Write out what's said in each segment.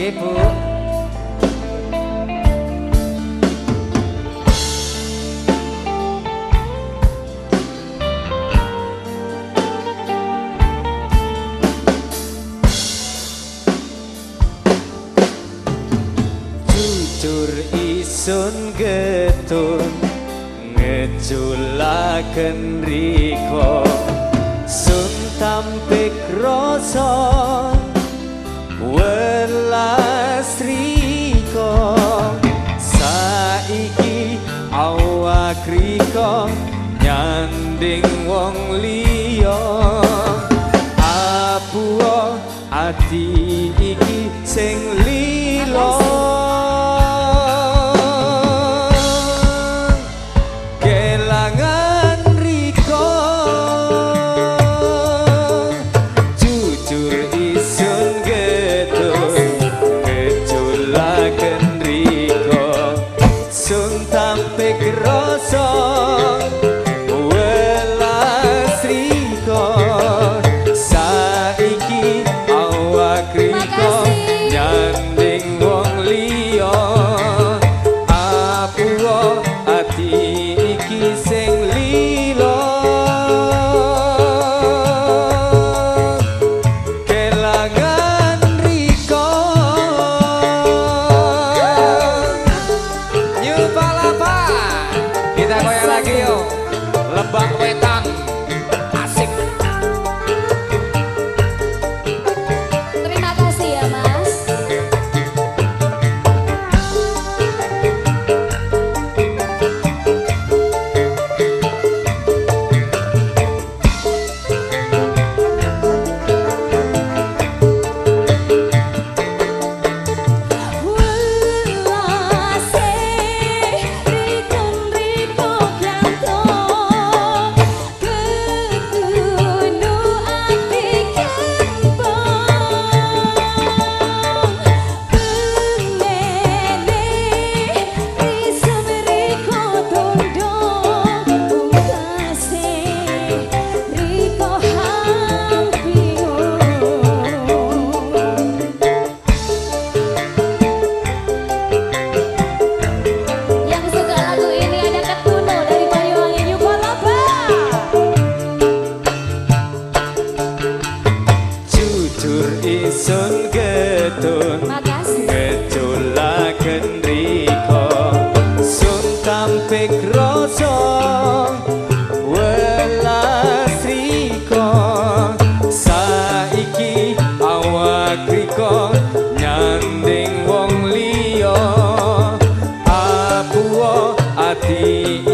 Nggih, Bu. Jujur isun getun ngeculaken riko sun tampik rasane sakrika nyanding wong liya. Apuo ati iki sing liya dosa welas riko saiki awak riko nyanding wong liya. Terima ati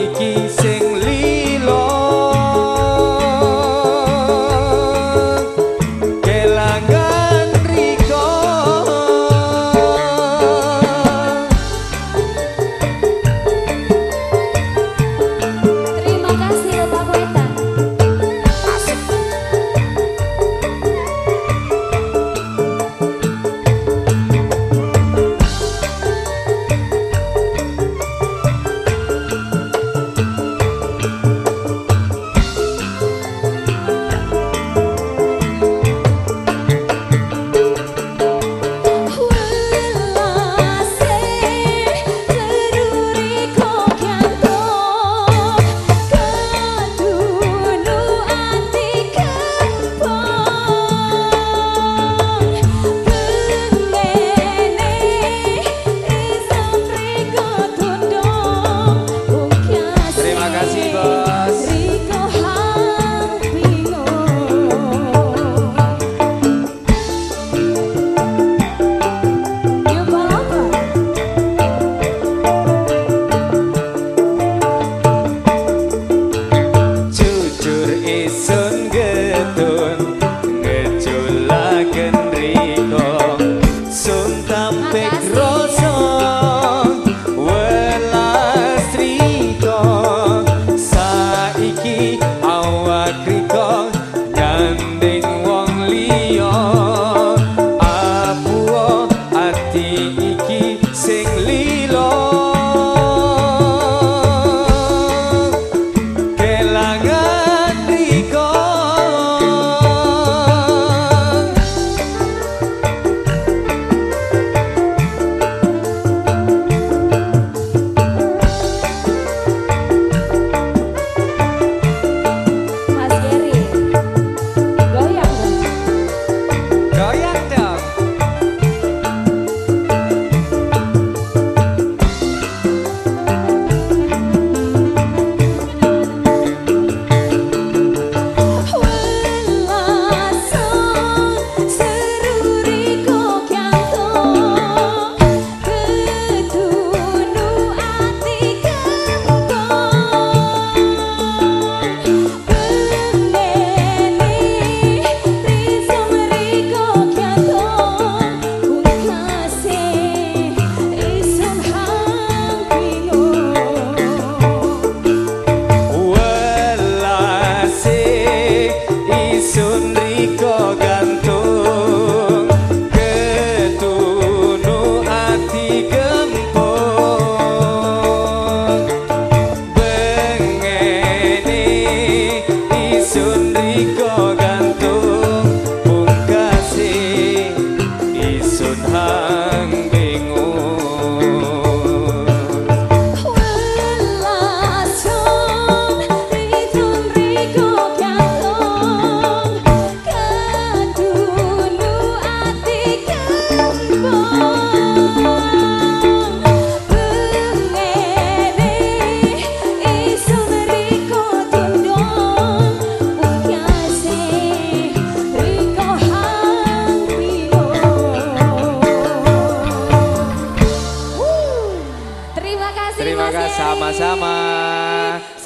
good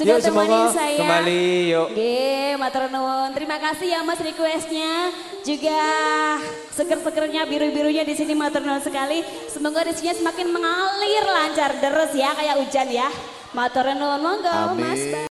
sudah Yuk temani saya. kembali yuk. Oke, matur nuwun. Terima kasih ya Mas requestnya. Juga seger-segernya biru-birunya di sini matur nuwun sekali. Semoga rezekinya semakin mengalir lancar terus ya kayak hujan ya. Matur nuwun monggo Mas.